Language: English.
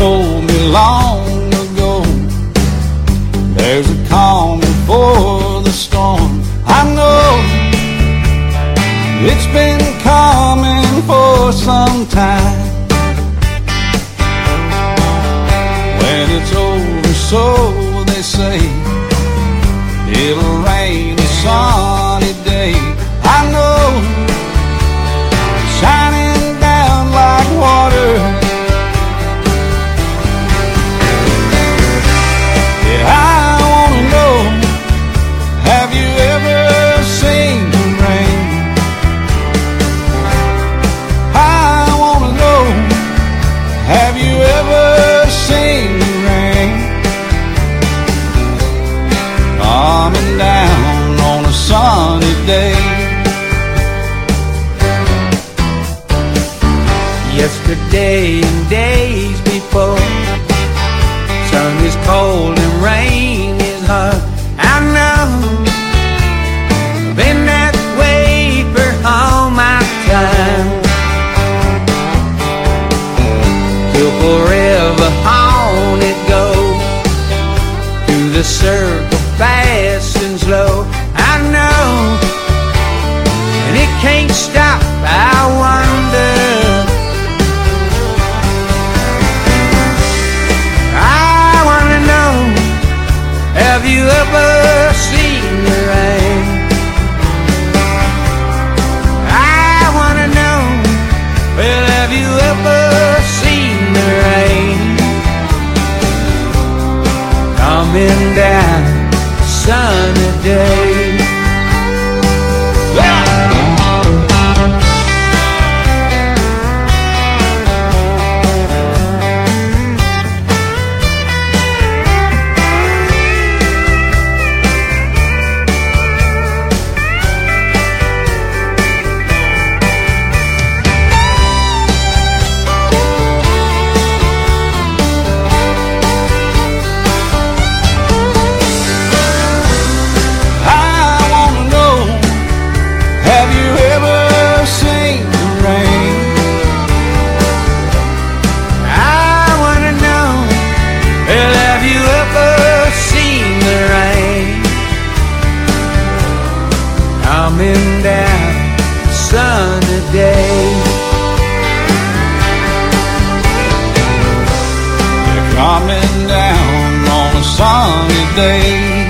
told me long ago There's a calm before the storm. I know it's been coming for some time. When it's over so they say It'll sunny. Yesterday and days before, sun is cold and rain is hot. I know, been that way for all my time. Till forever on it goes through the circle, fast stop. I wonder. I wanna know, have you ever seen the rain? I wanna know, well, have you ever seen the rain? Coming down sunny day. Coming down sunny day? They're coming down on a sunny day.